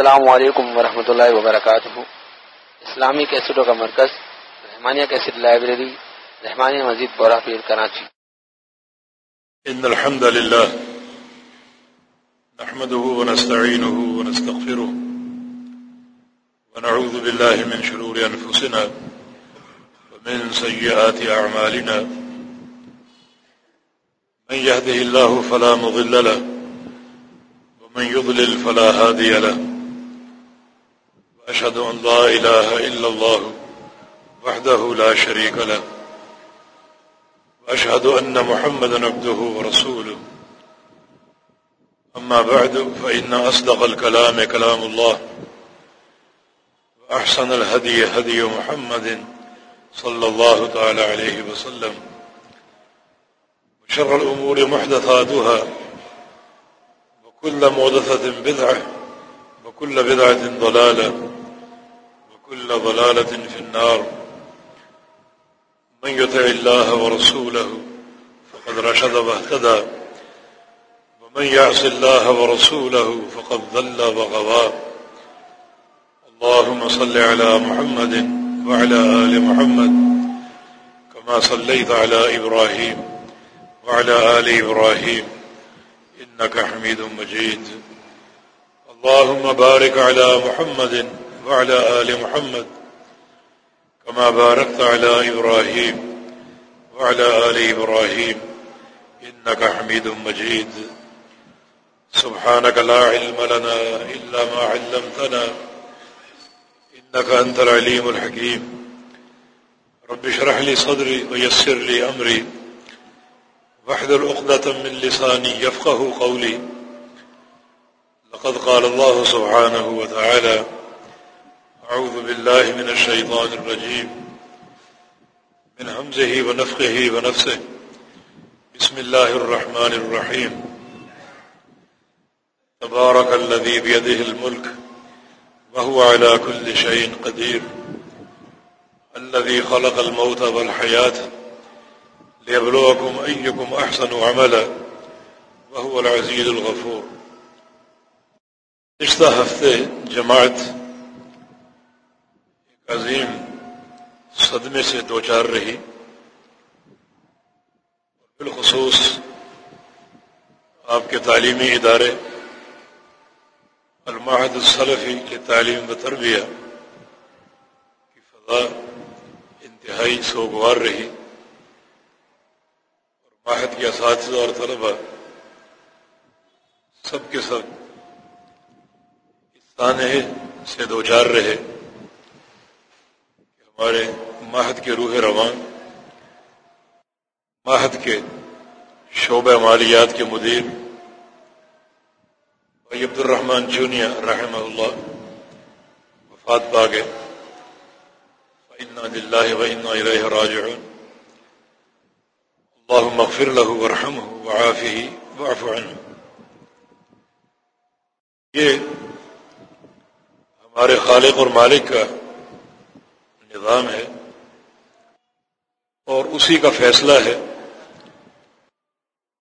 السلام علیکم ورحمۃ اللہ وبرکاتہ۔ اسلامی کیسٹوں کا مرکز، رحمانیہ کیسٹ لائبریری، رحمانیہ مزید بورا پیر کراچی۔ ان الحمد لله نحمده ونستعينه ونستغفره ونعوذ بالله من شرور انفسنا ومن سيئات اعمالنا۔ من يهده الله فلا مضل له، ومن يضلل فلا هادي له۔ واشهد ان لا اله الا الله وحده لا شريك له وأشهد أن محمد عبده ورسوله. أما بعد، فإن أصدق الكلام كلام الله وأحسن الهدي هدي محمد صلى الله تعالى عليه وسلم وشر الأمور محدثاتها وكل مودثة بدعة وكل بدعة ضلالة وكل ضلالة في النار. من يطع الله ورسوله فقد رشد واهتدى. ومن يعص الله ورسوله فقد ذل وغوى اللهم صل على محمد وعلى آل محمد كما صليت على إبراهيم وعلى آل إبراهيم. إنك حميد مجيد. اللهم بارك على محمد وعلى آل محمد كما باركت على إبراهيم وعلى آل إبراهيم إنك حميد مجيد سبحانك لا علم لنا إلا ما علمتنا إنك أنت العليم الحكيم رب شرح لي صدري ويسر لي أمري واحذر أقدة من لساني يفقه قولي لقد قال الله سبحانه وتعالى أعوذ بالله من الشيطان الرجيم. من همزه ونفقه ونفسه. بسم الله الرحمن الرحيم. تبارك الذي بيده الملك وهو على كل شيء قدير. الذي خلق الموت والحياة ليبلوكم أيكم أحسن عملا وهو العزيز الغفور. اشتهفت جماعت عظیم صدمے سے دو چار رہی۔ بالخصوص آپ کے تعلیمی ادارے الماحد السلفی کے تعلیم و تربیہ کی فضا انتہائی سوگوار رہی۔ اور ماہد کے اساتذہ اور طلبا سب کے سب اس تانے سے دو چار رہے۔ ہمارے ماہد کے روح روان ماہد کے شعبہ مالیات کے مدیر، بھائی عبد الرحمان جونیا رحمہ اللہ وفات پا گئے۔ دلّہ و راج اللہ مغفر له ورحمه وعافه واعف عنه۔ یہ ہمارے خالق اور مالک کا نظام ہے اور اسی کا فیصلہ ہے،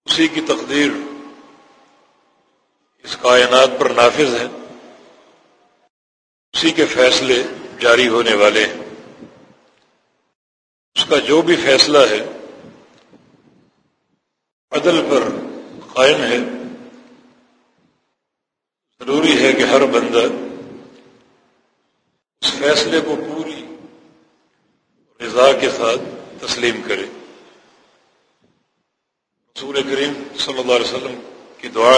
اسی کی تقدیر اس کائنات پر نافذ ہے، اسی کے فیصلے جاری ہونے والے ہیں۔ اس کا جو بھی فیصلہ ہے، عدل پر قائم ہے۔ ضروری ہے کہ ہر بندہ اس فیصلے کو پوری رضا کے ساتھ تسلیم کرے۔ رسول کریم صلی اللہ علیہ وسلم کی دعا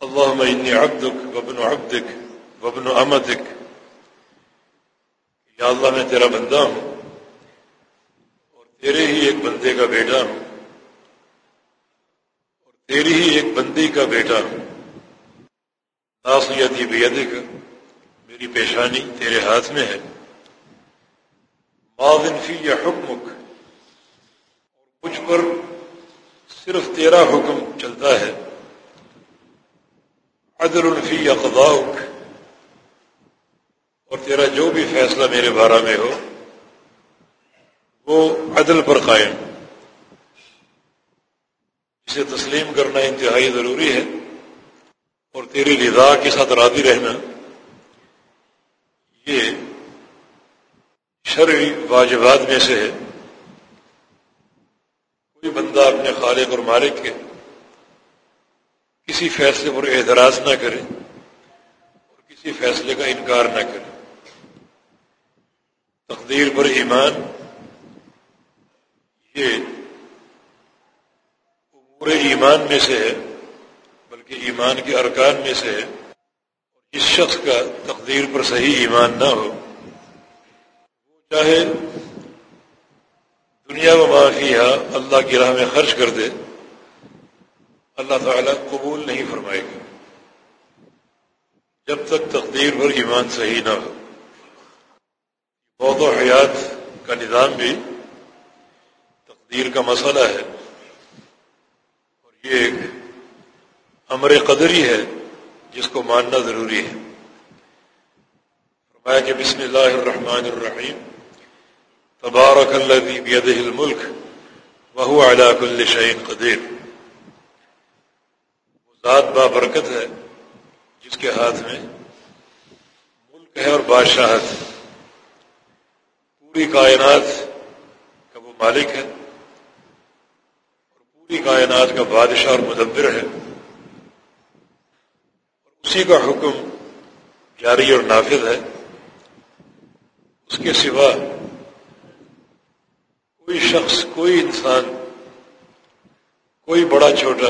اللہ انی عبدک وابن عبدک وابن امدک یا اللہ میں تیرا بندہ ہوں اور تیرے ہی ایک بندے کا بیٹا ہوں۔ اور تیری ہی ایک بندی کا بیٹا ہوں۔ ناسیتی بیدک میری پیشانی تیرے ہاتھ میں ہے۔ فی یا حکمک۔ اور مجھ پر صرف تیرا حکم چلتا ہے۔ عدل الفی یا قضاؤک۔ اور تیرا جو بھی فیصلہ میرے بارہ میں ہو، وہ عدل پر قائم۔ اسے تسلیم کرنا انتہائی ضروری ہے۔ اور تیری رضا کے ساتھ راضی رہنا، یہ شرعی واجبات میں سے ہے۔ کوئی بندہ اپنے خالق اور مالک کے کسی فیصلے پر اعتراض نہ کرے اور کسی فیصلے کا انکار نہ کرے۔ تقدیر پر ایمان، یہ پورے ایمان میں سے ہے، بلکہ ایمان کے ارکان میں سے ہے۔ اور جس شخص کا تقدیر پر صحیح ایمان نہ ہو چاہے دنیا و معافی اللہ کی راہ میں خرچ کر دے، اللہ تعالیٰ قبول نہیں فرمائے گا۔ جب تک تقدیر پر ایمان صحیح نہ ہو۔ بہت و حیات کا نظام بھی تقدیر کا مسئلہ ہے۔ اور یہ ایک امر قدری ہے جس کو ماننا ضروری ہے۔ فرمایا کہ بسم اللہ الرحمن الرحیم۔ تبارک الذي بيده الملك وهو على كل شيء قدیر ذات با برکت ہے جس کے ہاتھ میں ملک ہے اور بادشاہت. پوری کائنات کا وہ مالک ہے اور پوری کائنات کا بادشاہ اور مدبر ہے. اور اسی کا حکم جاری اور نافذ ہے. اس کے سوا کوئی شخص، کوئی انسان، کوئی بڑا چھوٹا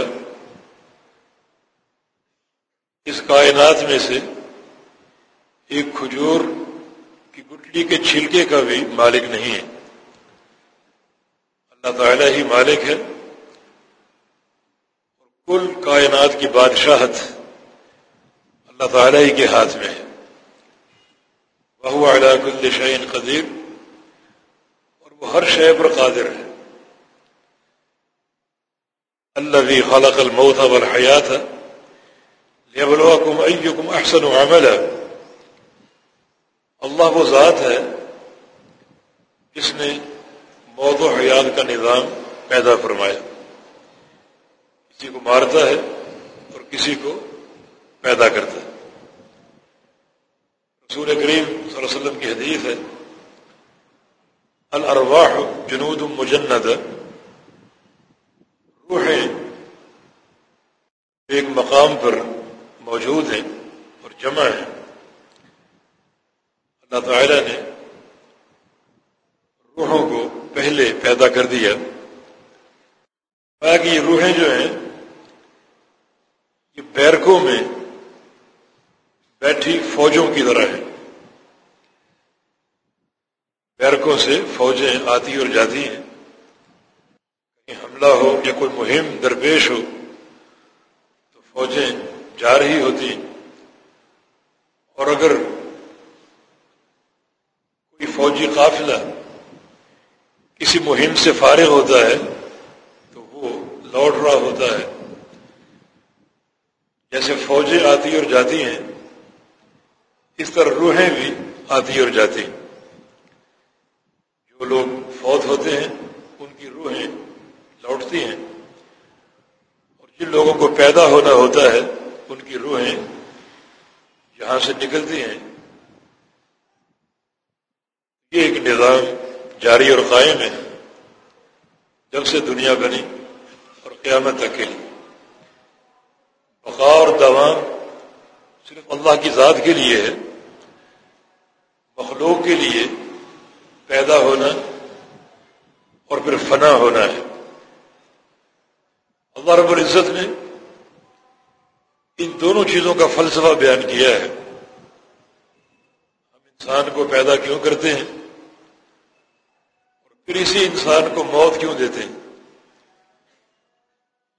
اس کائنات میں سے ایک کھجور کی گٹلی کے چھلکے کا بھی مالک نہیں ہے۔ اللہ تعالی ہی مالک ہے۔ اور کل کائنات کی بادشاہت اللہ تعالی ہی کے ہاتھ میں ہے۔ بہو اعلیٰ کل شعین قدیر۔ وہ ہر شے پر قادر ہے۔ اللہ بھی خالق الموت والحیات لیبلوکم ایکم احسن عملا۔ اللہ وہ ذات ہے جس نے موت و حیات کا نظام پیدا فرمایا۔ کسی کو مارتا ہے اور کسی کو پیدا کرتا ہے۔ رسول کریم صلی اللہ علیہ وسلم کی حدیث ہے الارواح جنود مجند روحیں ایک مقام پر موجود ہیں اور جمع ہیں اللہ تعالی نے روحوں کو پہلے پیدا کر دیا باقی یہ روحیں جو ہیں یہ بیرکوں میں بیٹھی فوجوں کی طرح ہیں بیرکوں سے فوجیں آتی اور جاتی ہیں۔ کہیں حملہ ہو یا کوئی مہم درپیش ہو، تو فوجیں جا رہی ہوتی اور اگر کوئی فوجی قافلہ کسی مہم سے فارغ ہوتا ہے، تو وہ لوٹ رہا ہوتا ہے۔ جیسے فوجیں آتی اور جاتی ہیں، اس طرح روحیں بھی آتی اور جاتی ہیں۔ وہ لوگ فوت ہوتے ہیں، ان کی روحیں لوٹتی ہیں۔ اور جن لوگوں کو پیدا ہونا ہوتا ہے، ان کی روحیں یہاں سے نکلتی ہیں۔ یہ ایک نظام جاری اور قائم ہے۔ جب سے دنیا بنی اور قیامت تک کے لیے۔ بقا اور دوام صرف اللہ کی ذات کے لیے ہے، مخلوق کے لیے پیدا ہونا اور پھر فنا ہونا ہے۔ اللہ رب العزت نے ان دونوں چیزوں کا فلسفہ بیان کیا ہے۔ ہم انسان کو پیدا کیوں کرتے ہیں؟ اور پھر اسی انسان کو موت کیوں دیتے ہیں؟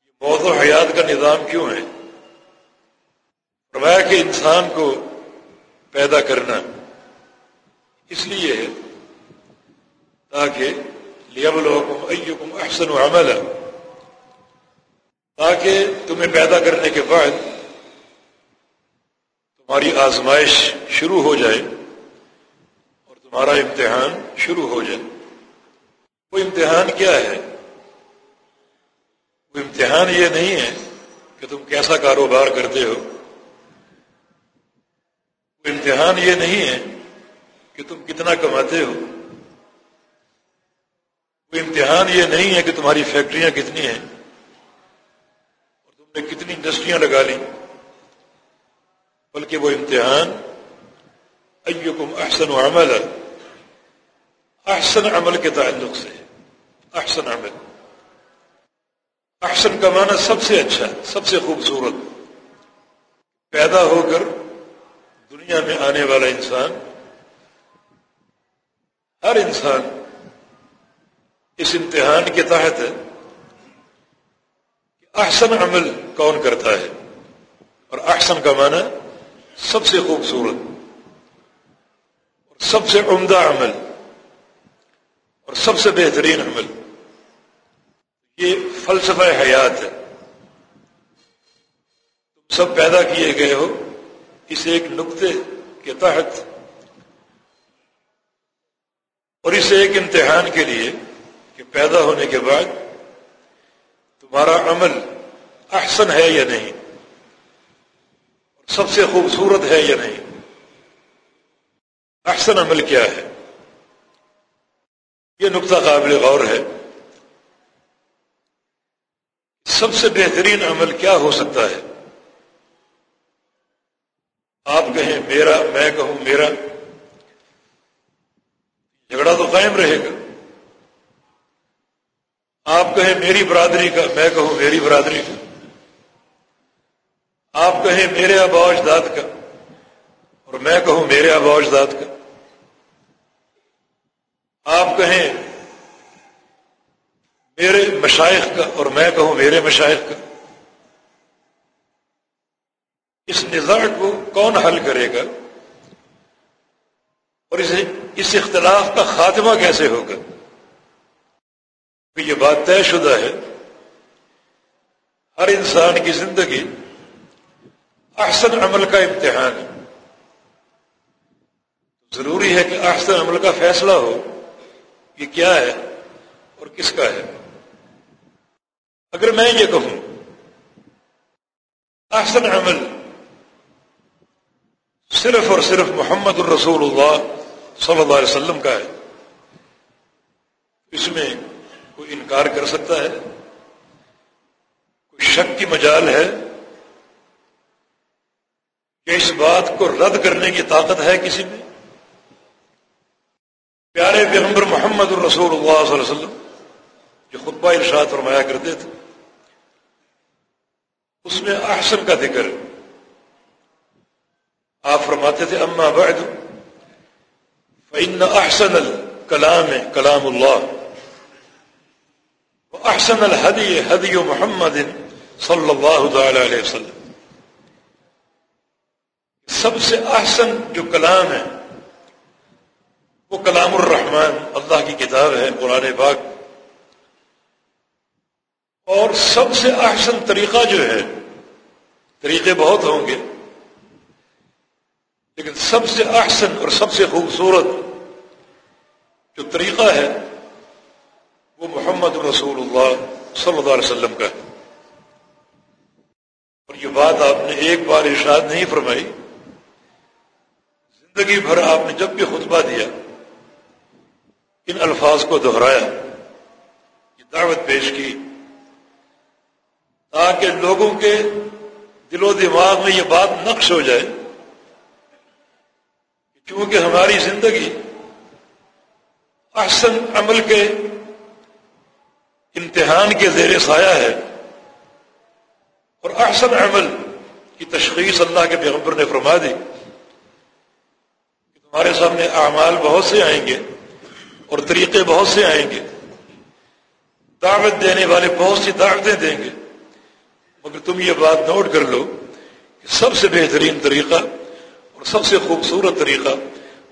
یہ موت و حیات کا نظام کیوں ہے؟ فرمایا کہ انسان کو پیدا کرنا اس لیے ہے تاکہ لیبلوکم ایکم احسن عملا، تاکہ تمہیں پیدا کرنے کے بعد تمہاری آزمائش شروع ہو جائے اور تمہارا امتحان شروع ہو جائے۔ وہ امتحان کیا ہے؟ وہ امتحان یہ نہیں ہے کہ تم کیسا کاروبار کرتے ہو۔ وہ امتحان یہ نہیں ہے کہ تم کتنا کماتے ہو۔ وہ امتحان یہ نہیں ہے کہ تمہاری فیکٹریاں کتنی ہیں اور تم نے کتنی انڈسٹریاں لگا لی بلکہ وہ امتحان ایکم احسن و عمل احسن عمل کے تعلق سے۔ احسن عمل۔ احسن کا معنی سب سے اچھا سب سے خوبصورت۔ پیدا ہو کر دنیا میں آنے والا انسان، ہر انسان اس امتحان کے تحت ہے کہ احسن عمل کون کرتا ہے اور احسن کا معنی سب سے خوبصورت اور سب سے عمدہ عمل اور سب سے بہترین عمل. یہ فلسفہ حیات ہے. تم سب پیدا کیے گئے ہو اس ایک نقطے کے تحت اور اس ایک امتحان کے لیے کہ پیدا ہونے کے بعد تمہارا عمل احسن ہے یا نہیں؟ اور سب سے خوبصورت ہے یا نہیں؟ احسن عمل کیا ہے؟ یہ نقطہ قابل غور ہے سب سے بہترین عمل کیا ہو سکتا ہے؟ آپ کہیں میرا، میں کہوں میرا؟ جھگڑا تو قائم رہے گا۔ آپ کہیں میری برادری کا میں کہوں میری برادری کا. آپ کہیں میرے آبا اجداد کا. اور میں کہوں میرے آبا اجداد کا. آپ کہیں میرے مشائق کا اور میں کہوں میرے مشائق کا. اس نظام کو کون حل کرے گا؟ اور اسے اس اختلاف کا خاتمہ کیسے ہوگا؟ کہ یہ بات طے شدہ ہے، ہر انسان کی زندگی احسن عمل کا امتحان ہے۔ ضروری ہے کہ احسن عمل کا فیصلہ ہو کہ کیا ہے اور کس کا ہے۔ اگر میں یہ کہوں، احسن عمل صرف اور صرف محمد الرسول اللہ صلی اللہ علیہ وسلم کا ہے۔ اس میں کوئی انکار کر سکتا ہے؟ کوئی شک کی مجال ہے کہ اس بات کو رد کرنے کی طاقت ہے کسی میں؟ پیارے پیغمبر محمد الرسول اللہ صلی اللہ علیہ وسلم جو خطبہ ارشاد فرمایا کرتے تھے، اس میں احسن کا ذکر آپ فرماتے تھے، اما بعد، فإن أحسن الكلام كلام الله وأحسن الهدي هدي محمد صلى الله تعالى عليه وسلم. سب سے احسن جو کلام ہے، وہ کلام الرحمن، اللہ کی کتاب ہے، قرآن پاک. اور سب سے احسن طریقہ جو ہے، طریقے بہت ہوں گے، لیکن سب سے احسن اور سب سے خوبصورت جو طریقہ ہے وہ محمد رسول اللہ صلی اللہ علیہ وسلم کا ہے۔ اور یہ بات آپ نے ایک بار ارشاد نہیں فرمائی۔ زندگی بھر آپ نے جب بھی خطبہ دیا، ان الفاظ کو دہرایا، یہ دعوت پیش کی، تاکہ لوگوں کے دل و دماغ میں یہ بات نقش ہو جائے کیونکہ ہماری زندگی احسن عمل کے امتحان کے زیر سایہ ہے اور احسن عمل کی تشخیص اللہ کے پیغمبر نے فرما دی کہ تمہارے سامنے اعمال بہت سے آئیں گے اور طریقے بہت سے آئیں گے۔ دعوت دینے والے بہت سی دعوتیں دیں گے۔ مگر تم یہ بات نوٹ کر لو کہ سب سے بہترین طریقہ اور سب سے خوبصورت طریقہ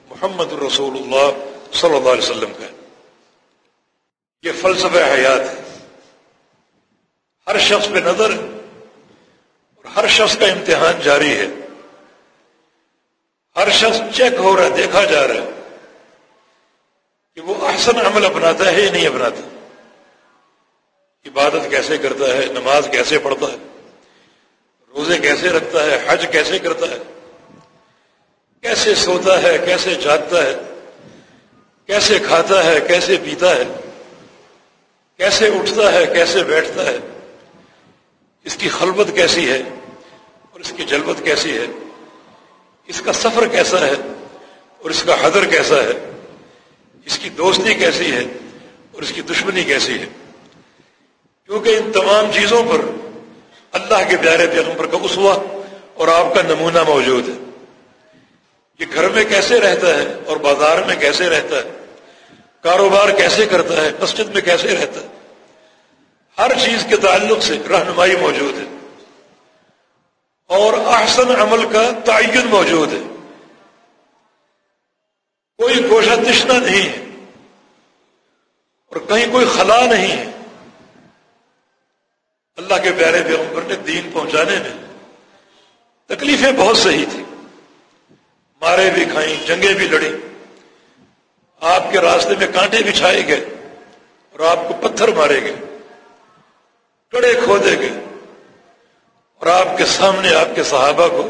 محمد الرسول اللہ صلی اللہ علیہ وسلم کا ہے۔ یہ فلسفہ حیات ہے۔ ہر شخص پہ نظر اور ہر شخص کا امتحان جاری ہے۔ ہر شخص چیک ہو رہا ہے، دیکھا جا رہا ہے کہ وہ احسن عمل اپناتا ہے یا نہیں اپناتا۔ عبادت کیسے کرتا ہے، نماز کیسے پڑھتا ہے، روزے کیسے رکھتا ہے، حج کیسے کرتا ہے، کیسے سوتا ہے، کیسے جاگتا ہے، کیسے کھاتا ہے، کیسے پیتا ہے۔ کیسے اٹھتا ہے، کیسے بیٹھتا ہے، اس کی خلبت کیسی ہے اور اس کی جلبت کیسی ہے، اس کا سفر کیسا ہے اور اس کا حضر کیسا ہے، اس کی دوستی کیسی ہے اور اس کی دشمنی کیسی ہے۔ کیونکہ ان تمام چیزوں پر اللہ کے پیارے پیغمبر کا اسوا اور آپ کا نمونہ موجود ہے۔ یہ گھر میں کیسے رہتا ہے اور بازار میں کیسے رہتا ہے؟ کاروبار کیسے کرتا ہے، مسجد میں کیسے رہتا ہے؟ ہر چیز کے تعلق سے رہنمائی موجود ہے۔ اور احسن عمل کا تعین موجود ہے۔ کوئی گوشہ تشنا نہیں ہے۔ اور کہیں کوئی خلا نہیں ہے۔ اللہ کے پیارے پیغمبر نے دین پہنچانے میں تکلیفیں بہت صحیح تھیں۔ مارے بھی کھائیں، جنگیں بھی لڑیں۔ آپ کے راستے میں کانٹے بچھائے گئے اور آپ کو پتھر مارے گئے، کڑے کھودے گئے اور آپ کے سامنے آپ کے صحابہ کو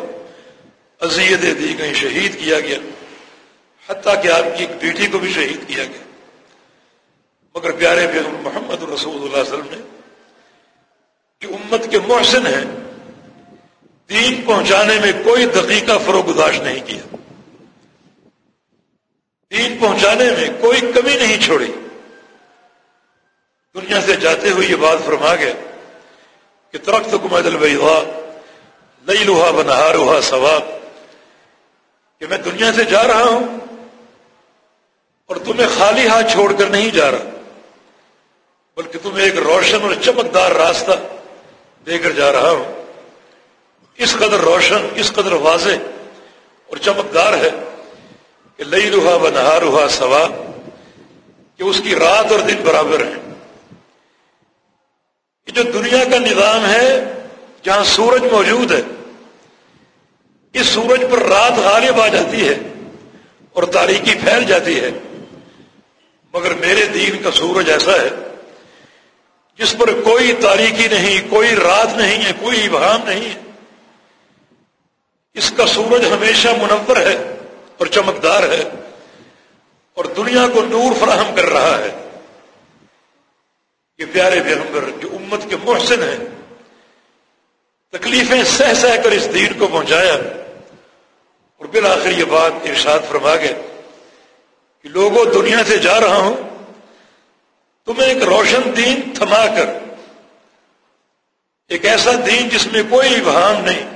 اذیتیں دی گئی شہید کیا گیا، حتیٰ کہ آپ کی ایک بیٹی کو بھی شہید کیا گیا۔ مگر پیارے پیغمبر محمد رسول اللہ علیہ وسلم نے کہ امت کے محسن ہیں، دین پہنچانے میں کوئی دقیقہ فروغداش نہیں کیا۔ پہنچانے میں کوئی کمی نہیں چھوڑی۔ دنیا سے جاتے ہوئے یہ بات فرما گیا کہ ترخت کو میں دل لئی لوہا بنہا روحا ثواب، کہ میں دنیا سے جا رہا ہوں اور تمہیں خالی ہاتھ چھوڑ کر نہیں جا رہا، بلکہ تمہیں ایک روشن اور چمکدار راستہ دے کر جا رہا ہوں۔ اس قدر روشن، اس قدر واضح اور چمکدار ہے۔ کہ لئی روحا و نہا روحا سوا، کہ اس کی رات اور دن برابر ہے یہ جو دنیا کا نظام ہے، جہاں سورج موجود ہے، اس سورج پر رات غالب آ جاتی ہے اور تاریخی پھیل جاتی ہے۔ مگر میرے دین کا سورج ایسا ہے، جس پر کوئی تاریخی نہیں، کوئی رات نہیں ہے، کوئی ابہام نہیں ہے۔ اس کا سورج ہمیشہ منور ہے۔ اور چمکدار ہے اور دنیا کو نور فراہم کر رہا ہے۔ یہ پیارے پیغمبر جو امت کے محسن ہیں، تکلیفیں سہ سہ کر اس دین کو پہنچایا۔ اور بالآخر یہ بات ارشاد فرما گئے کہ لوگوں، دنیا سے جا رہا ہوں، تمہیں ایک روشن دین تھما کر، ایک ایسا دین جس میں کوئی ابہام نہیں،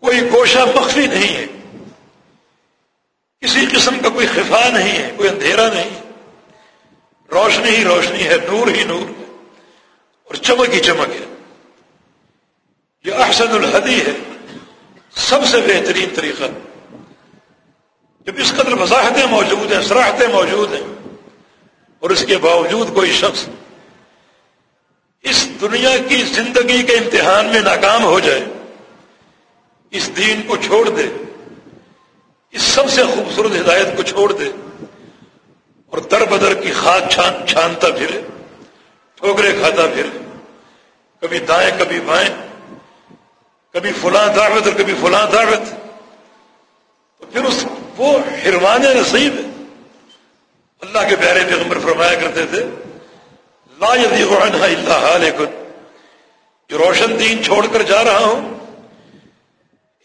کوئی گوشہ مخفی نہیں ہے۔ کسی قسم کا کوئی خفا نہیں ہے، کوئی اندھیرا نہیں۔ روشنی ہی روشنی ہے، نور ہی نور ہے۔ اور چمک ہی چمک ہے۔ یہ احسن الحدی ہے۔ سب سے بہترین طریقہ۔ جب اس قدر وضاحتیں موجود ہیں سراہتیں موجود ہیں، اور اس کے باوجود کوئی شخص اس دنیا کی زندگی کے امتحان میں ناکام ہو جائے، اس دین کو چھوڑ دے۔ اس سب سے خوبصورت ہدایت کو چھوڑ دے اور در بدر کی خاک چھان چھانتا پھرے، ٹھوکرے کھاتا پھرے۔ کبھی دائیں، کبھی بائیں۔ کبھی فلاں دعوت اور کبھی فلاں دعوت۔ تو پھر اس وہ حرمان نصیب ہے۔ اللہ کے پیارے پیغمبر فرمایا کرتے تھے، لا عنہ اللہ حالکن جو روشن دین چھوڑ کر جا رہا ہوں،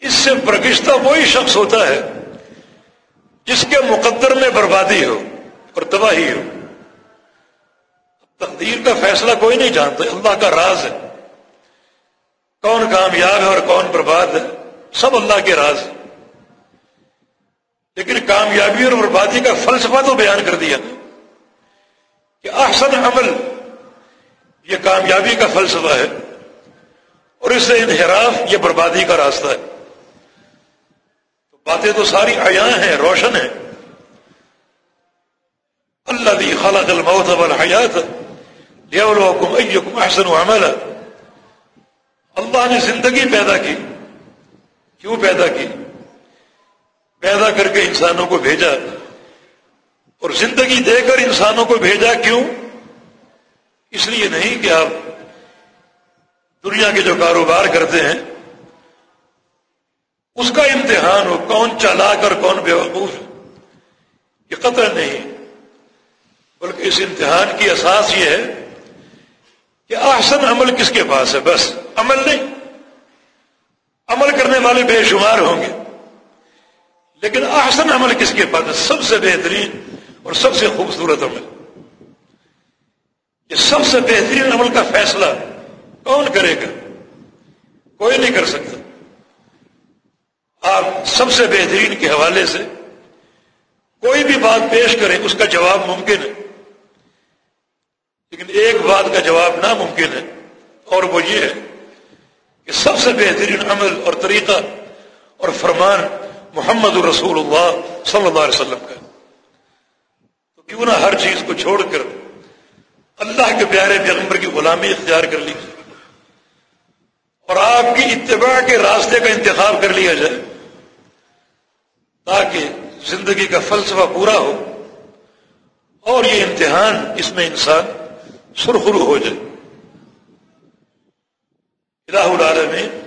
اس سے برگشتہ وہی شخص ہوتا ہے جس کے مقدر میں بربادی ہو، اور تباہی ہو۔ تقدیر کا فیصلہ کوئی نہیں جانتا، اللہ کا راز ہے۔ کون کامیاب ہے اور کون برباد ہے، سب اللہ کے راز۔ ہے لیکن کامیابی اور بربادی کا فلسفہ تو بیان کر دیا۔ کہ احسن عمل، یہ کامیابی کا فلسفہ ہے، اور اس سے انحراف، یہ بربادی کا راستہ ہے۔ باتیں تو ساری عیاں ہیں، روشن ہیں۔ اللہ دی خلق الموت والحیات لیولوکم ایکم احسن عملا۔ اللہ نے زندگی پیدا کی۔ کیوں پیدا کی؟ پیدا کر کے انسانوں کو بھیجا۔ اور زندگی دے کر انسانوں کو بھیجا کیوں؟ اس لیے نہیں کہ آپ دنیا کے جو کاروبار کرتے ہیں اس کا امتحان ہو، کون چالاک اور کون بے وقوف یہ قطر نہیں بلکہ اس امتحان کی اساس یہ ہے کہ احسن عمل کس کے پاس ہے؟ بس، عمل نہیں۔ عمل کرنے والے بے شمار ہوں گے۔ لیکن احسن عمل کس کے پاس ہے؟ سب سے بہترین اور سب سے خوبصورت عمل۔ یہ سب سے بہترین عمل کا فیصلہ کون کرے گا؟ کوئی نہیں کر سکتا۔ آپ سب سے بہترین کے حوالے سے کوئی بھی بات پیش کریں اس کا جواب ممکن ہے۔ لیکن ایک بات کا جواب ناممکن ہے، اور وہ یہ ہے کہ سب سے بہترین عمل اور طریقہ اور فرمان محمد الرسول اللہ صلی اللہ علیہ وسلم کا تو کیوں نہ ہر چیز کو چھوڑ کر اللہ کے پیارے پیغمبر کی غلامی اختیار کر لیجیے اور آپ کی اتباع کے راستے کا انتخاب کر لیا جائے۔ تاکہ زندگی کا فلسفہ پورا ہو اور یہ امتحان اس میں انسان سرخرو ہو جائے۔ الہ العالمین،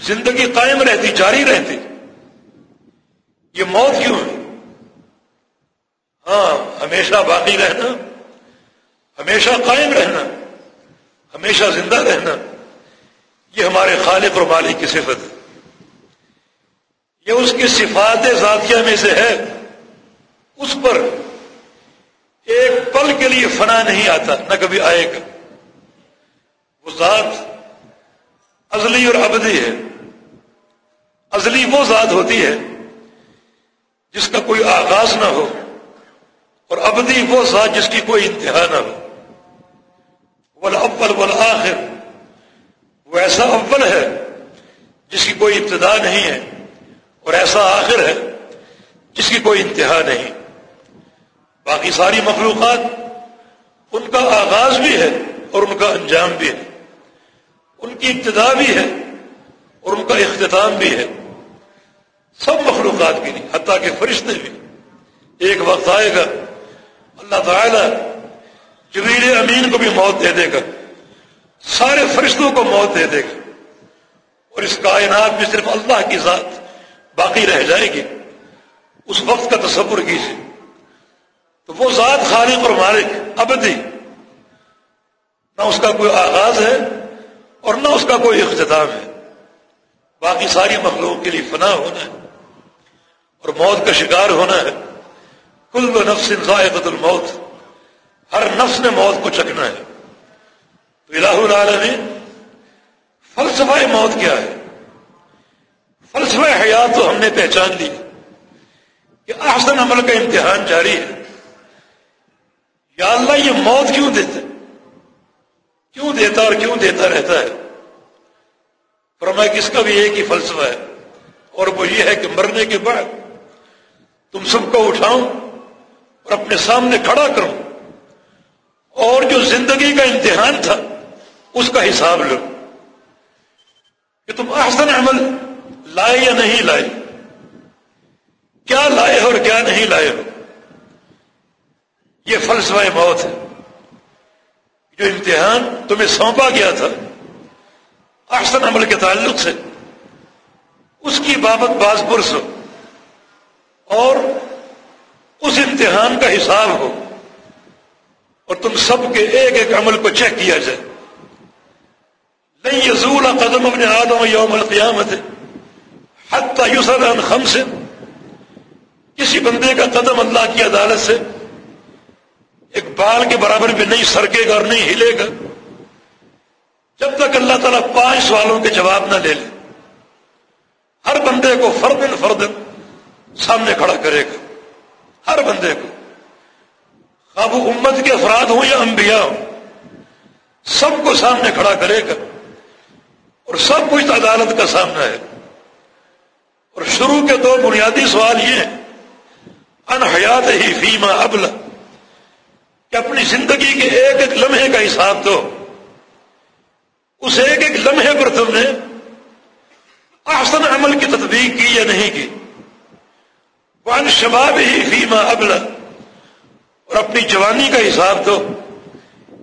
زندگی قائم رہتی، جاری رہتی۔ یہ موت کیوں ہے ہاں ہمیشہ باقی رہنا، ہمیشہ قائم رہنا، ہمیشہ زندہ رہنا، یہ ہمارے خالق اور مالک کی صفت ہے۔ یہ اس کی صفات ذاتیہ میں سے ہے، اس پر ایک پل کے لیے فنا نہیں آتا، نہ کبھی آئے گا۔ وہ ذات ازلی اور ابدی ہے۔ ازلی وہ ذات ہوتی ہے جس کا کوئی آغاز نہ ہو اور ابدی وہ ذات جس کی کوئی انتہا نہ ہو۔ اول والآخر، وہ ایسا اول ہے جس کی کوئی ابتدا نہیں ہے۔ اور ایسا آخر ہے جس کی کوئی انتہا نہیں۔ باقی ساری مخلوقات ان کا آغاز بھی ہے اور ان کا انجام بھی ہے۔ ان کی ابتدا بھی ہے اور ان کا اختتام بھی ہے۔ سب مخلوقات کے لیے حتیٰ کہ فرشتے بھی۔ ایک وقت آئے گا، اللہ تعالی جبریل امین کو بھی موت دے دے گا۔ سارے فرشتوں کو موت دے دے گا۔ اور اس کائنات میں صرف اللہ کی ذات باقی رہ جائے گی اس وقت کا تصور کیجیے۔ تو وہ ذات خالق اور مالک، ابدی۔ نہ اس کا کوئی آغاز ہے اور نہ اس کا کوئی اختتام ہے۔ باقی ساری مخلوق کے لیے فنا ہونا ہے اور موت کا شکار ہونا ہے۔ کل و نفس ذائقت الموت۔ ہر نفس نے موت کو چکنا ہے۔ تو الہ العالمین، فلسفہ موت کیا ہے؟ فلسفہ حیات تو ہم نے پہچان لی کہ احسن عمل کا امتحان جاری ہے۔ یا اللہ، یہ موت کیوں دیتے کیوں دیتا اور کیوں دیتا رہتا ہے؟ فرمایا کہ اس کا بھی ایک ہی فلسفہ ہے۔ اور وہ یہ ہے کہ مرنے کے بعد تم سب کو اٹھاؤں اور اپنے سامنے کھڑا کروں۔ اور جو زندگی کا امتحان تھا، اس کا حساب لو کہ تم احسن عمل لائے یا نہیں لائے؟ کیا لائے ہو اور کیا نہیں لائے ہو؟ یہ فلسفہ موت ہے۔ جو امتحان تمہیں سونپا گیا تھا، احسن عمل کے تعلق سے۔ اس کی بابت باز پرس ہو۔ اور اس امتحان کا حساب ہو۔ اور تم سب کے ایک ایک عمل کو چیک کیا جائے۔ نہیں یزول قدم اپنے آدم یوم القیامت۔ حتی یسر عن خمس. کسی بندے کا قدم اللہ کی عدالت سے ایک بال کے برابر بھی نہیں سرکے گا اور نہیں ہلے گا۔ جب تک اللہ تعالیٰ پانچ سوالوں کے جواب نہ لے لے، ہر بندے کو فردن فردن سامنے کھڑا کرے گا۔ ہر بندے کو۔ خواب امت کے افراد ہوں یا انبیاء ہوں، سب کو سامنے کھڑا کرے گا اور سب کچھ عدالت کا سامنا ہے۔ اور شروع کے دو بنیادی سوال یہ ہیں انحیات ہی فیما ابل کہ اپنی زندگی کے ایک ایک لمحے کا حساب دو۔ اس ایک ایک لمحے پر تم نے احسن عمل کی تدبیق کی یا نہیں کی؟ وان شباب ہی فیما ابل اور اپنی جوانی کا حساب دو،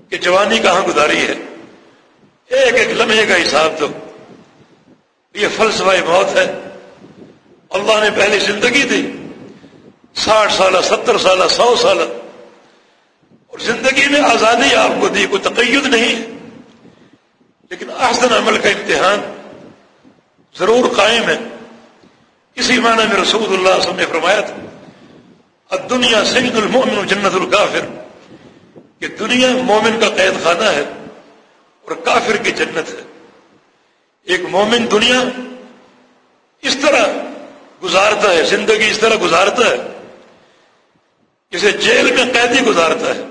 کہ جوانی کہاں گزاری ہے۔ ایک ایک لمحے کا حساب دو۔ یہ فلسفہ موت ہے۔ اللہ نے پہلی زندگی دی، ساٹھ سالہ، ستر سالہ، سو سالہ۔ اور زندگی میں آزادی آپ کو دی، کوئی تقید نہیں۔ ہے لیکن احسن عمل کا امتحان ضرور قائم ہے۔ اسی معنی میں رسول اللہ صلی اللہ علیہ وسلم نے فرمایا تھا دنیا سید المومن جنت الکافر۔ کہ دنیا مومن کا قید خانہ ہے اور کافر کی جنت ہے۔ ایک مومن دنیا اس طرح گزارتا ہے، زندگی اس طرح گزارتا ہے اسے جیل میں قیدی گزارتا ہے۔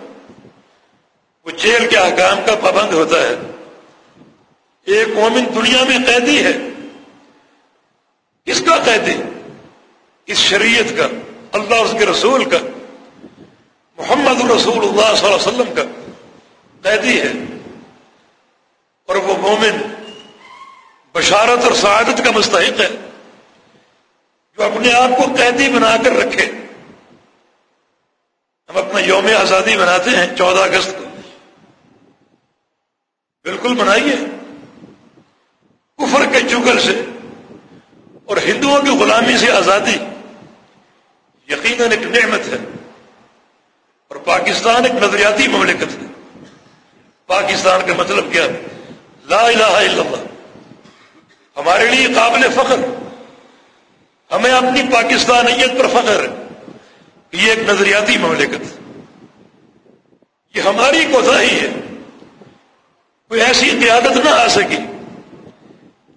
وہ جیل کے احکام کا پابند ہوتا ہے۔ ایک مومن دنیا میں قیدی ہے۔ کس کا قیدی؟ اس شریعت کا، اللہ اس کے رسول کا۔ محمد الرسول اللہ صلی اللہ علیہ وسلم کا قیدی ہے۔ اور وہ مومن بشارت اور سعادت کا مستحق ہے۔ جو اپنے آپ کو قیدی بنا کر رکھے۔ ہم اپنا یوم آزادی مناتے ہیں چودہ اگست کو۔ بالکل منائیے۔ کفر کے چگل سے اور ہندوؤں کی غلامی سے آزادی یقیناً ایک نعمت ہے۔ اور پاکستان ایک نظریاتی مملکت ہے۔ پاکستان کا مطلب کیا؟ لا الہ الا اللہ۔ ہمارے لیے قابل فخر۔ ہمیں اپنی پاکستانیت پر فخر ہے کہ یہ ایک نظریاتی مملکت۔ یہ ہماری کوتاہی ہے۔ کوئی ایسی قیادت نہ آ سکی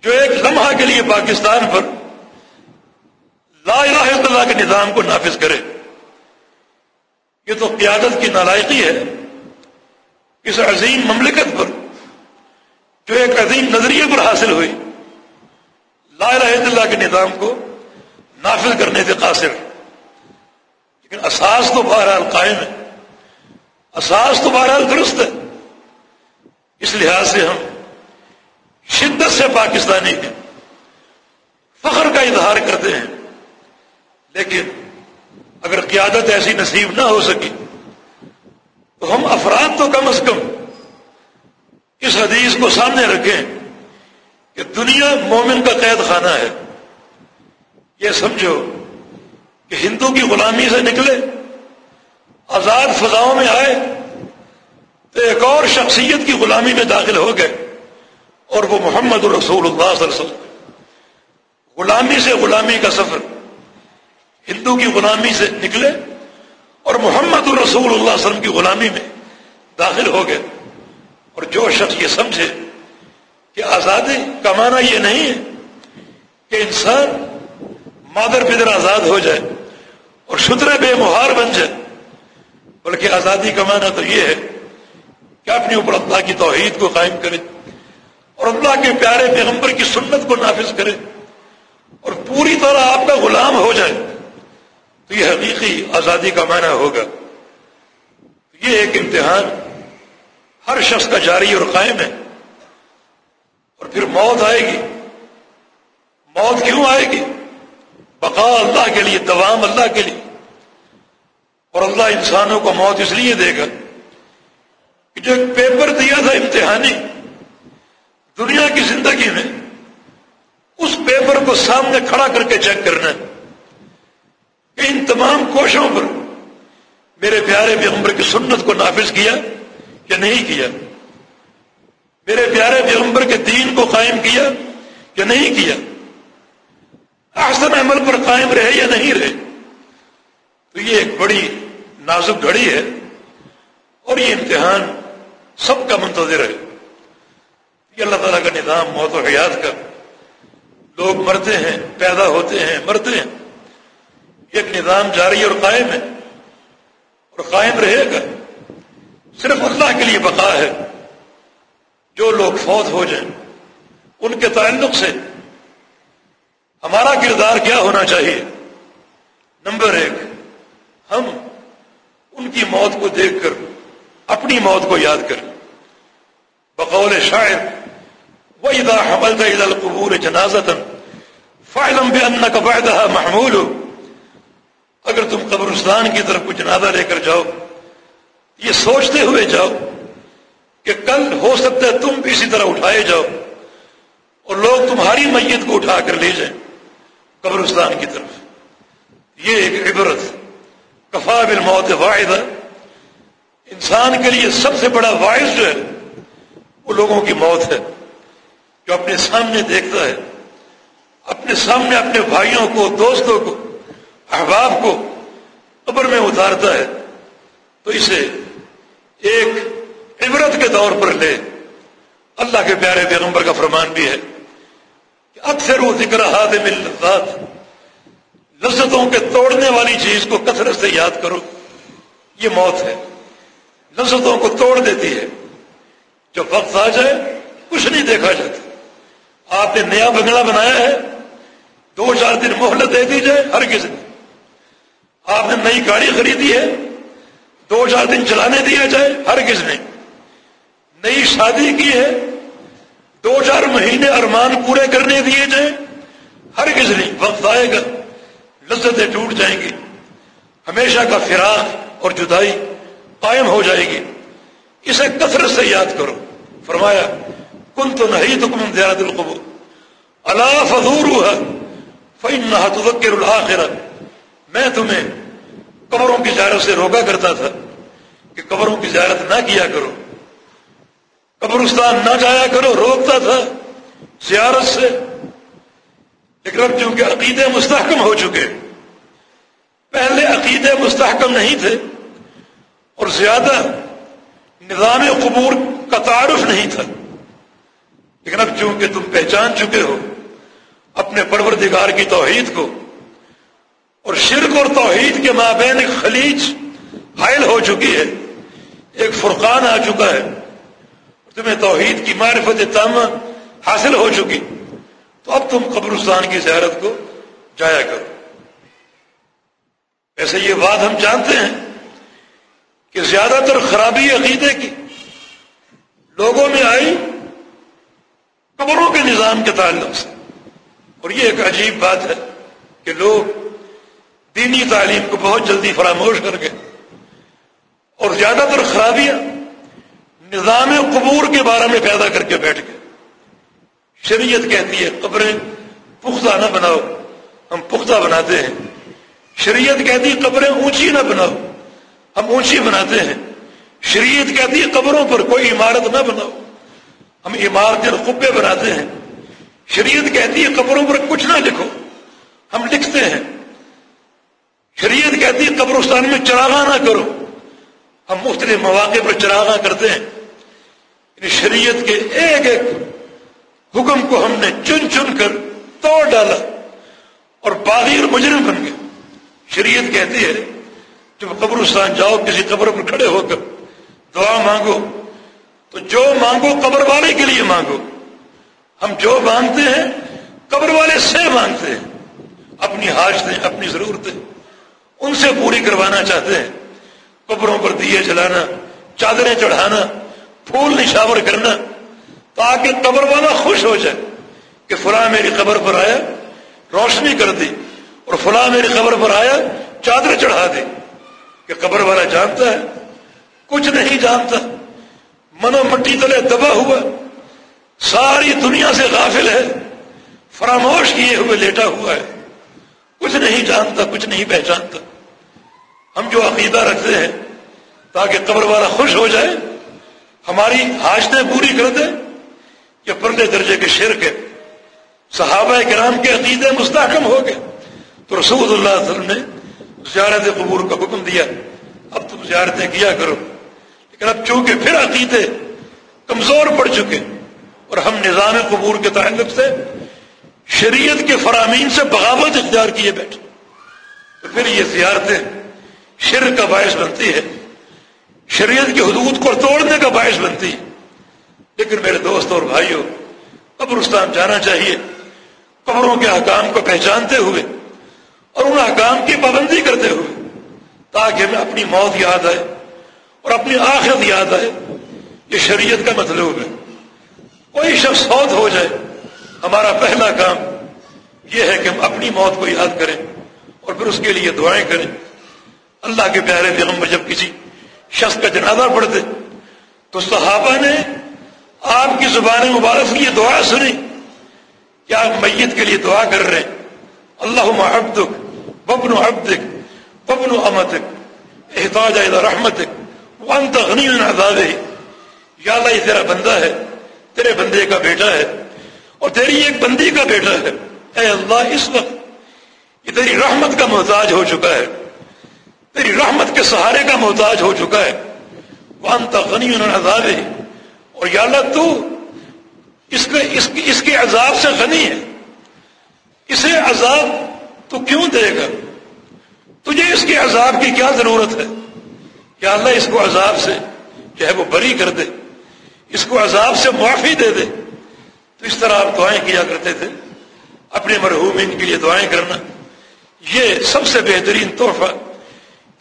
جو ایک لمحہ کے لیے پاکستان پر لا الہ الا اللہ کے نظام کو نافذ کرے۔ یہ تو قیادت کی نالائقی ہے۔ اس عظیم مملکت پر جو ایک عظیم نظریے پر حاصل ہوئی، لا الہ الا اللہ کے نظام کو نافذ کرنے سے قاصر لیکن اساس تو بہرحال قائم ہے۔ اساس تو بہرحال درست ہے۔ اس لحاظ سے ہم شدت سے پاکستانی ہیں۔ فخر کا اظہار کرتے ہیں۔ لیکن اگر قیادت ایسی نصیب نہ ہو سکی، تو ہم افراد تو کم از کم اس حدیث کو سامنے رکھیں کہ دنیا مومن کا قید خانہ ہے۔ یہ سمجھو کہ ہندو کی غلامی سے نکلے، آزاد فضاؤں میں آئے، تو ایک اور شخصیت کی غلامی میں داخل ہو گئے، اور وہ محمد الرسول اللہ صلی اللہ علیہ وسلم۔ غلامی سے غلامی کا سفر، ہندو کی غلامی سے نکلے اور محمد الرسول اللہ علیہ وسلم کی غلامی میں داخل ہو گئے۔ اور جو شخص یہ سمجھے کہ آزادی کا معنی یہ نہیں ہے کہ انسان مادر پدر آزاد ہو جائے اور شدر بے مہار بن جائے، بلکہ آزادی کا معنی تو یہ ہے کہ اپنے اوپر اللہ کی توحید کو قائم کرے اور اللہ کے پیارے پیغمبر کی سنت کو نافذ کرے اور پوری طرح آپ کا غلام ہو جائے، تو یہ حقیقی آزادی کا معنی ہوگا۔ یہ ایک امتحان ہر شخص کا جاری اور قائم ہے۔ اور پھر موت آئے گی۔ موت کیوں آئے گی؟ بقا اللہ کے لیے، دوام اللہ کے لیے۔ اور اللہ انسانوں کو موت اس لیے دے گا کہ جو ایک پیپر دیا تھا امتحانی دنیا کی زندگی میں، اس پیپر کو سامنے کھڑا کر کے چیک کرنا کہ ان تمام کوششوں پر میرے پیارے پیغمبر کی سنت کو نافذ کیا یا نہیں کیا؟ میرے پیارے پیغمبر کے دین کو قائم کیا یا نہیں کیا؟ احسن عمل پر قائم رہے یا نہیں رہے؟ تو یہ ایک بڑی نازک گھڑی ہے اور یہ امتحان سب کا منتظر ہے۔ یہ اللہ تعالیٰ کا نظام، موت و حیات کا۔ لوگ مرتے ہیں، پیدا ہوتے ہیں، مرتے ہیں۔ ایک نظام جاری اور قائم ہے۔ اور قائم رہے گا۔ صرف اللہ کے لیے بقا ہے۔ جو لوگ فوت ہو جائیں، ان کے تعلق سے ہمارا کردار کیا ہونا چاہیے؟ نمبر ایک، ہم ان کی موت کو دیکھ کر، اپنی موت کو یاد کریں۔ بقول شاعر، وَإِذَا حَمَلْتَ إِلَى الْقُبُورِ جَنَازَةً فَعْلَمْ بِأَنَّكَ بَعْدَهَا مَحْمُولُ۔ اگر تم قبرستان کی طرف کچھ جنازہ لے کر جاؤ، یہ سوچتے ہوئے جاؤ کہ کل ہو سکتا ہے تم بھی اسی طرح اٹھائے جاؤ اور لوگ تمہاری میت کو اٹھا کر لے جائیں۔ قبرستان کی طرف۔ یہ ایک عبرت، کفا بل موت واحد انسان کے لیے سب سے بڑا واعث جو ہے، وہ لوگوں کی موت ہے، جو اپنے سامنے دیکھتا ہے، اپنے سامنے اپنے بھائیوں کو، دوستوں کو، احباب کو قبر میں اتارتا ہے۔ تو اسے ایک عبرت کے طور پر لے۔ اللہ کے پیارے پیغمبر کا فرمان بھی ہے۔ اکثر وہ ذکر ہاتھ مل لذتوں کے توڑنے والی چیز کو کثرت سے یاد کرو۔ یہ موت ہے۔ لذتوں کو توڑ دیتی ہے۔ جب وقت آ جائے، کچھ نہیں دیکھا جاتا۔ آپ نے نیا بنگلہ بنایا ہے۔ دو چار دن مہلت دے دی جائے ہر کسی نے آپ نے نئی گاڑی خریدی ہے۔ دو چار دن چلانے دیا جائے ہر کس نے نئی شادی کی ہے۔ دو چار مہینے ارمان پورے کرنے دیے جائیں، ہر کس نے وقت آئے گا، لذتیں ٹوٹ جائیں گی، ہمیشہ کا فراق اور جدائی قائم ہو جائے گی۔ اسے کثرت سے یاد کرو۔ فرمایا کن تو نہیں تو کم زیادہ القبو اللہ فضور فن نہ الآخرہ میں تمہیں قبروں کی زیارت سے روکا کرتا تھا کہ قبروں کی زیارت نہ کیا کرو۔ قبرستان نہ جایا کرو، روکتا تھا زیارت سے۔ لیکن اب چونکہ عقیدے مستحکم ہو چکے، پہلے عقیدے مستحکم نہیں تھے اور زیادہ نظام قبور کا تعارف نہیں تھا۔ لیکن اب چونکہ تم پہچان چکے ہو، اپنے پروردگار کی توحید کو، اور شرک اور توحید کے مابین ایک خلیج حائل ہو چکی ہے، ایک فرقان آ چکا ہے۔ تمہیں توحید کی معرفت تام حاصل ہو چکی۔ تو اب تم قبرستان کی زیارت کو جایا کرو۔ ایسے یہ بات ہم جانتے ہیں کہ زیادہ تر خرابی عقیدے کی لوگوں میں آئی قبروں کے نظام کے تعلق سے۔ اور یہ ایک عجیب بات ہے کہ لوگ دینی تعلیم کو بہت جلدی فراموش کر گئے اور زیادہ تر خرابیاں نظام قبور کے بارے میں پیدا کر کے بیٹھ گئے۔ شریعت کہتی ہے، قبریں پختہ نہ بناؤ، ہم پختہ بناتے ہیں۔ شریعت کہتی ہے، قبریں اونچی نہ بناؤ، ہم اونچی بناتے ہیں۔ شریعت کہتی ہے، قبروں پر کوئی عمارت نہ بناؤ، ہم عمارتیں قبے بناتے ہیں۔ شریعت کہتی ہے، قبروں پر کچھ نہ لکھو، ہم لکھتے ہیں۔ شریعت کہتی ہے، قبرستان میں چراغاں نہ کرو، ہم مختلف مواقع پر چراغاں کرتے ہیں۔ یعنی شریعت کے ایک ایک حکم کو ہم نے چن چن کر توڑ ڈالا اور باغی اور مجرم بن گئے۔ شریعت کہتی ہے، جب قبرستان جاؤ، کسی قبر پر کھڑے ہو کر دعا مانگو، تو جو مانگو قبر والے کے لیے مانگو۔ ہم جو مانگتے ہیں، قبر والے سے مانگتے ہیں۔ اپنی حاجتیں، اپنی ضرورتیں ان سے پوری کروانا چاہتے ہیں۔ قبروں پر دیے جلانا، چادریں چڑھانا پھول نشاور کرنا، تاکہ قبر والا خوش ہو جائے کہ فلاں میری قبر پر آیا، روشنی کر دی، اور فلاں میری قبر پر آیا، چادر چڑھا دی، کہ قبر والا جانتا ہے، کچھ نہیں جانتا، منو مٹی تلے دبا ہوا، ساری دنیا سے غافل ہے، فراموش کیے ہوئے لیٹا ہوا ہے، کچھ نہیں جانتا، کچھ نہیں پہچانتا۔ ہم جو عقیدہ رکھتے ہیں، تاکہ قبر والا خوش ہو جائے ہماری حاجتیں پوری کر دے یہ پرلے درجے کے شرک ہے صحابہ کرام کے عقیدے مستحکم ہو گئے۔ تو رسول اللہ علیہ وسلم نے زیارت قبور کا حکم دیا۔ اب تم زیارتیں کیا کرو؟ لیکن اب چونکہ پھر عقیدے کمزور پڑ چکے اور ہم نظام قبور کے تعلق سے شریعت کے فرامین سے بغاوت اختیار کیے بیٹھے۔ تو پھر یہ زیارتیں شر کا باعث بنتی ہے شریعت کی حدود کو توڑنے کا باعث بنتی۔ لیکن میرے دوست اور بھائیوں قبرستان جانا چاہیے۔ قبروں کے حکام کو پہچانتے ہوئے اور ان حکام کی پابندی کرتے ہوئے تاکہ ہمیں اپنی موت یاد آئے اور اپنی آخرت یاد آئے۔ یہ شریعت کا مطلوب ہے۔ کوئی شخص فوت ہو جائے، ہمارا پہلا کام یہ ہے کہ ہم اپنی موت کو یاد کریں اور پھر اس کے لیے دعائیں کریں۔ اللہ کے پیارے پیغمبر، جب کسی شخص کا جنازہ پڑھتے تو صحابہ نے آپ کی زبان مبارک کی دعا سنی۔ کیا میت کے لیے دعا کر رہے ہیں؟ اللہ عبدک ببن عبدک ببن امتک، احتاج رحمتک، وانت غنی عذاب یا اللہ، یہ تیرا بندہ ہے، تیرے بندے کا بیٹا ہے، اور تیری ایک بندی کا بیٹا ہے۔ اے اللہ، اس وقت یہ تیری رحمت کا محتاج ہو چکا ہے۔ تیری رحمت کے سہارے کا محتاج ہو چکا ہے۔ وانت غنی عذاب اور یا اللہ، تو اس کے، اس اس کے عذاب سے غنی ہے۔ اسے عذاب تو کیوں دے گا؟ تجھے اس کے عذاب کی کیا ضرورت ہے؟ یا اللہ، اس کو عذاب سے جو ہے وہ بری کر دے۔ اس کو عذاب سے معافی دے دے۔ تو اس طرح آپ دعائیں کیا کرتے تھے؟ اپنے مرحومین کے لیے دعائیں کرنا۔ یہ سب سے بہترین تحفہ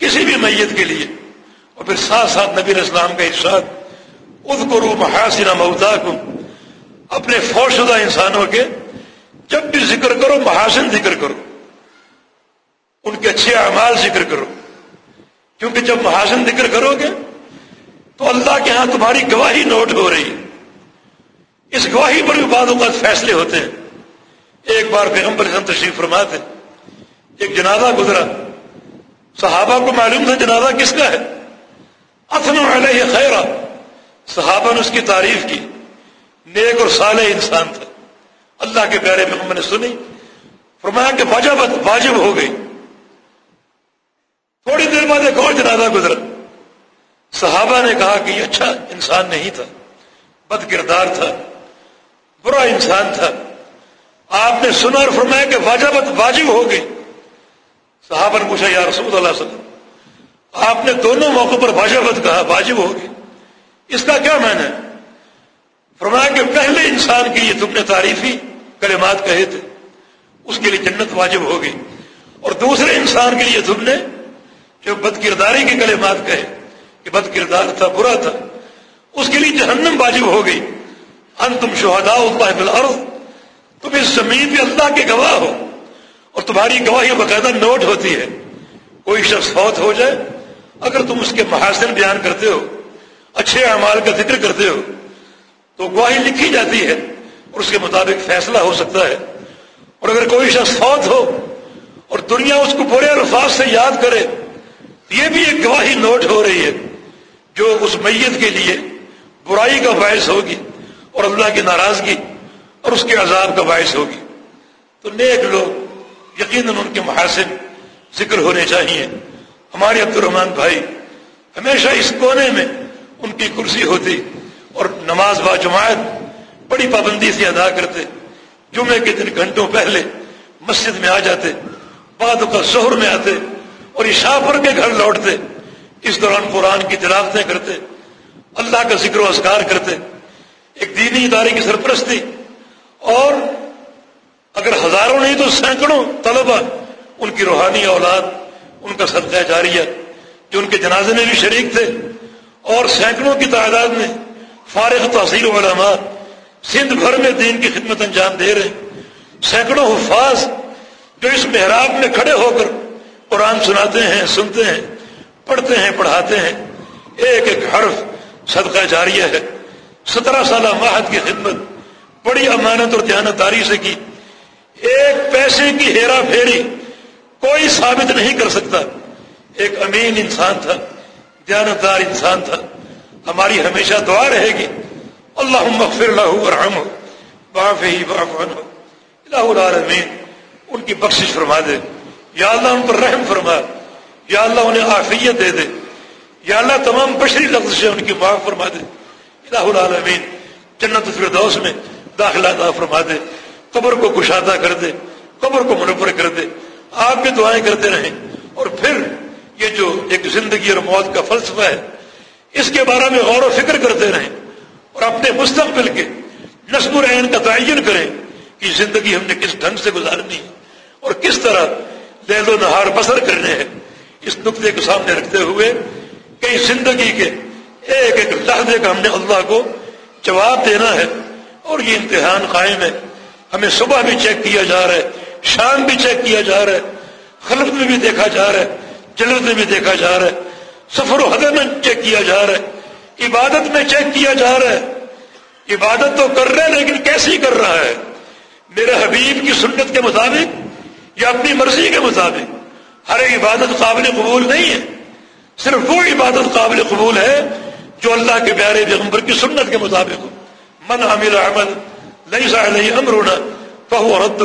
کسی بھی میت کے لیے۔ اور پھر ساتھ ساتھ نبی اسلام کا ارشاد اد کرو محاسن موتا کو اپنے فوج شدہ انسانوں کے جب بھی ذکر کرو، محاسن ذکر کرو۔ ان کے اچھے اعمال ذکر کرو۔ کیونکہ جب محاسن ذکر کرو گے، تو اللہ کے ہاں تمہاری گواہی نوٹ ہو رہی۔ ہے اس گواہی پر بھی بعد اوقات فیصلے ہوتے ہیں۔ ایک بار پیغمبر حسن تشریف فرماتے ایک جنازہ گزرا۔ صحابہ کو معلوم تھا جنازہ کس کا ہے؟ اتن علیہ خیرہ صحابہ نے اس کی تعریف کی۔ نیک اور صالح انسان تھا اللہ کے پیارے میں نے سنی۔ فرمایا کہ واجب واجب ہو گئی۔ تھوڑی دیر بعد ایک اور جنازہ گزرا۔ صحابہ نے کہا کہ یہ اچھا انسان نہیں تھا۔ بد کردار تھا۔ برا انسان تھا۔ آپ نے سنا اور فرمایا کہ واجبت واجب ہو گئی۔ صحابہ نے پوچھا، یا رسول اللہ صلی اللہ آپ نے دونوں موقعوں پر واجبت کہا، واجب ہوگی۔ اس کا کیا معنی ہے؟ فرمایا کہ پہلے انسان کی یہ تم نے تعریفی کلمات کہے تھے، اس کے لیے جنت واجب ہو گئی اور دوسرے انسان کے لیے تم نے جو بد کرداری کے کلمات کہے، کہ بد کردار تھا، برا تھا، اس کے لیے جہنم واجب ہو گئی ان تم شہدا اللہ بالارض تم اس زمین پہ اللہ کے گواہ ہو۔ اور تمہاری گواہی باقاعدہ نوٹ ہوتی ہے۔ کوئی شخص فوت ہو جائے، اگر تم اس کے محاسن بیان کرتے ہو، اچھے اعمال کا ذکر کرتے ہو، تو گواہی لکھی جاتی ہے اور اس کے مطابق فیصلہ ہو سکتا ہے۔ اور اگر کوئی شخص فوت ہو اور دنیا اس کو برے الفاظ سے یاد کرے، یہ بھی ایک گواہی نوٹ ہو رہی ہے جو اس میت کے لیے برائی کا باعث ہوگی اور اللہ کی ناراضگی اور اس کے عذاب کا باعث ہوگی۔ تو نیک لوگ یقیناً ان کے محاسن ذکر ہونے چاہیے ہمارے عبد الرحمان بھائی، ہمیشہ اس کونے میں ان کی کرسی ہوتی اور نماز با جماعت بڑی پابندی سے ادا کرتے۔ جمعے کے دن گھنٹوں پہلے مسجد میں آ جاتے، بعد کا شہر میں آتے اور عشاء پر کے گھر لوٹتے۔ اس دوران قرآن کی تلاوتیں کرتے، اللہ کا ذکر و اذکار کرتے۔ ایک دینی ادارے کی سرپرستی اور ہزاروں نہیں تو سینکڑوں طلبا ان کی روحانی اولاد، ان کا صدقہ جاریہ، جو ان کے جنازے میں بھی شریک تھے، اور سینکڑوں کی تعداد میں فارغ تحصیل علماء سندھ بھر میں دین کی خدمت انجام دے رہے سینکڑوں حفاظ جو اس محراب میں کھڑے ہو کر قرآن سناتے ہیں، سنتے ہیں، پڑھتے ہیں، پڑھاتے ہیں، ایک ایک حرف صدقہ جاریہ ہے۔ سترہ سالہ ماہد کی خدمت بڑی امانت اور دیانتداری سے کی۔ ایک پیسے کی ہیرا پھیری کوئی ثابت نہیں کر سکتا۔ ایک امین انسان تھا دیانت دار انسان تھا۔ ہماری ہمیشہ دعا رہے گی۔ اللہ مغفر اللہ رحم باف ہی باف اللہ العالمین، ان کی بخشش فرما دے۔ یا اللہ ان پر رحم فرما۔ یا اللہ انہیں آفیت دے دے۔ یا اللہ تمام بشری لفظ سے ان کی معاف فرما دے۔ الہ العالمین، جنت الفردوس میں داخلہ دا فرما دے۔ قبر کو کشادہ کر دے، قبر کو منور کر دے، آپ بھی دعائیں کرتے رہیں۔ اور پھر یہ جو ایک زندگی اور موت کا فلسفہ ہے، اس کے بارے میں غور و فکر کرتے رہیں اور اپنے مستقبل کے نصب العین کا تعین کریں کہ زندگی ہم نے کس ڈھنگ سے گزارنی ہے اور کس طرح لیل و نہار بسر کرنے ہیں۔ اس نقطے کو سامنے رکھتے ہوئے کئی زندگی کے ایک ایک لہجے کا ہم نے اللہ کو جواب دینا ہے اور یہ امتحان قائم ہے۔ ہمیں صبح بھی چیک کیا جا رہا ہے، شام بھی چیک کیا جا رہا ہے خلط میں بھی دیکھا جا رہا ہے، جلد میں بھی دیکھا جا رہا ہے، سفر و حد میں چیک کیا جا رہا ہے، عبادت میں چیک کیا جا رہا ہے۔ عبادت تو کر رہے لیکن کیسی کر رہا ہے؟ میرے حبیب کی سنت کے مطابق یا اپنی مرضی کے مطابق؟ ہر ایک عبادت قابل قبول نہیں ہے۔ صرف وہ عبادت قابل قبول ہے جو اللہ کے پیارے پیغمبر کی سنت کے مطابق ہو۔ من عمل عمل نہیں علیہ امرونا فہو رد۔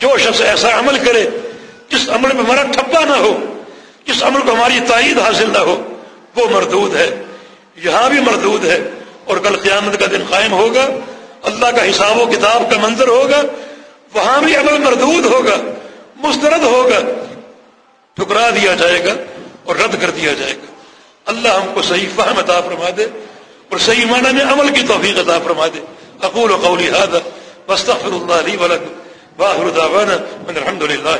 جو شخص ایسا عمل کرے، جس عمل میں ہمارا ٹھپا نہ ہو، جس عمل کو ہماری تائید حاصل نہ ہو، وہ مردود ہے۔ یہاں بھی مردود ہے۔ اور کل قیامت کا دن قائم ہوگا۔ اللہ کا حساب و کتاب کا منظر ہوگا۔ وہاں بھی عمل مردود ہوگا، مسترد ہوگا۔ ٹھکرا دیا جائے گا اور رد کر دیا جائے گا۔ اللہ ہم کو صحیح فہم عطا فرما دے اور صحیح معنی میں عمل کی توفیق عطا فرما دے۔ اقول قولي هذا واستغفر الله لي ولكم واخر دعوانا من الحمد لله